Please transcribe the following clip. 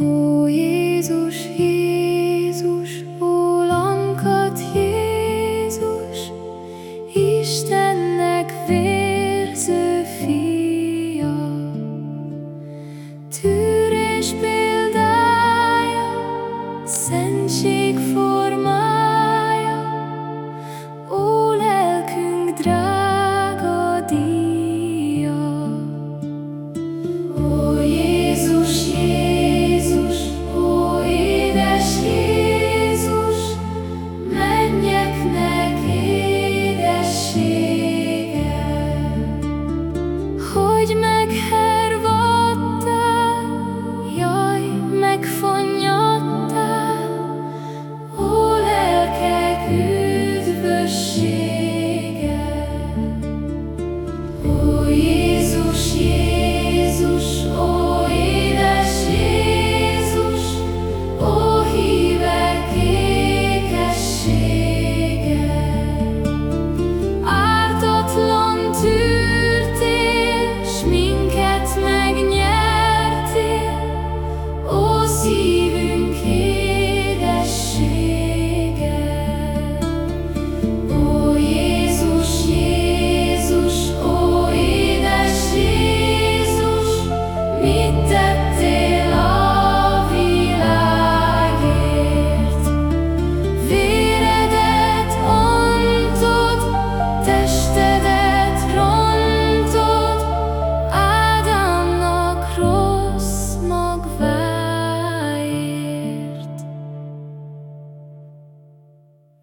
Ó Jézus, Jézus, ó Jézus, Istennek vérző fia, tűrés példája, szentség formája, ó lelkünk drága. hogy meghervadtál, jaj, megfonnyadtál, ó lelkek üdvösség. see.